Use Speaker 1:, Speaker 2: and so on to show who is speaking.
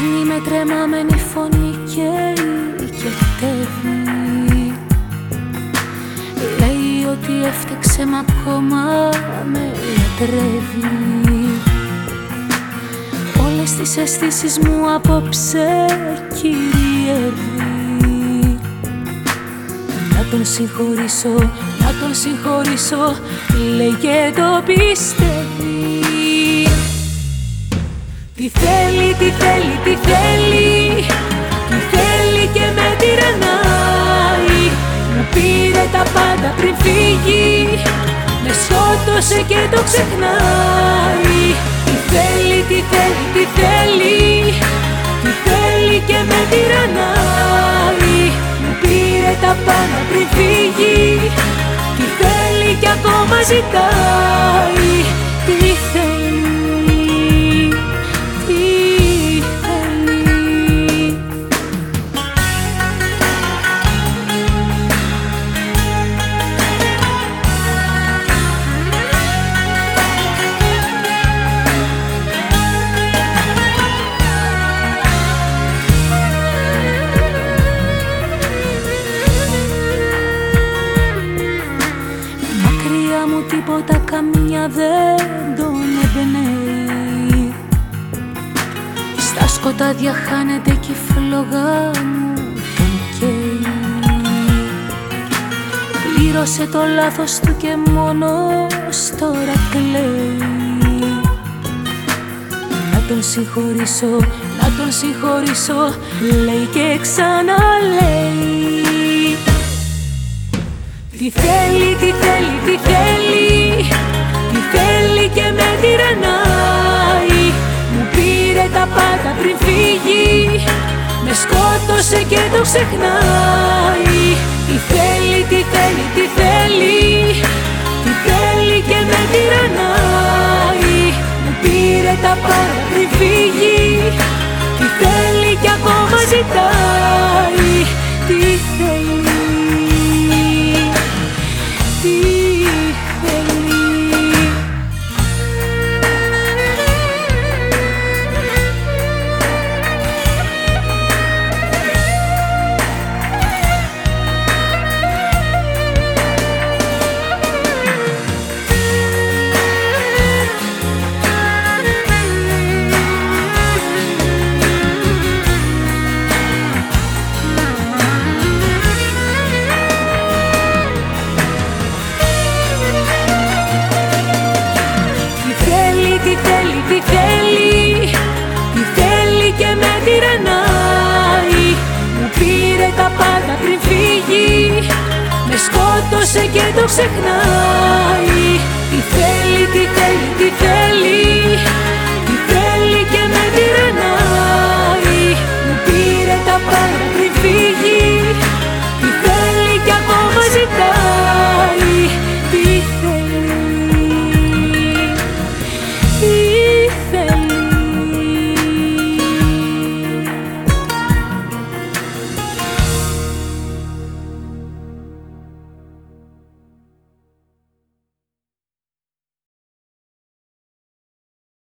Speaker 1: Παίρνει με τρεμάμενη φωνή και οικετεύει Λέει ότι έφτεξε μα ακόμα με λατρεύει. Όλες τις αισθήσεις μου απόψε κυριεύει. Να τον συγχωρήσω, να τον συγχωρήσω Λέει και το πιστεύει τι θέλει, τι θέλει, τι θέλει Τι θέλει και με τυραννάει Μου πήρε τα πάντα πριν φύγει Με σκότωσε και το ξεχνάει. Τι θέλει, τι θέλει, τι θέλει Τι θέλει και με τυραννάει Μου πήρε τα πάντα πριν φύγει Τι θέλει και ακόμα ζητάει τίποτα καμιά δεν τον εμπνέει Στα σκοτάδια χάνεται κι η φλόγα μου τον καίει. Πλήρωσε το λάθος του και μόνος τώρα κλαίει. Να τον συγχωρήσω, να τον συγχωρήσω Λέει και ξαναλέει. Τι θέλει, τι θέλει, τι θέλει Με σκότωσε και το ξεχνάει. Τι θέλει, τι θέλει, τι θέλει. Τι θέλει και με τυραννάει Μου πήρε τα πάντα πριν φύγει Τι θέλει και ακόμα ζητάει. Τι θέλει σκότωσε και το ξεχνάει. Τι θέλει, τι θέλει, τι θέλει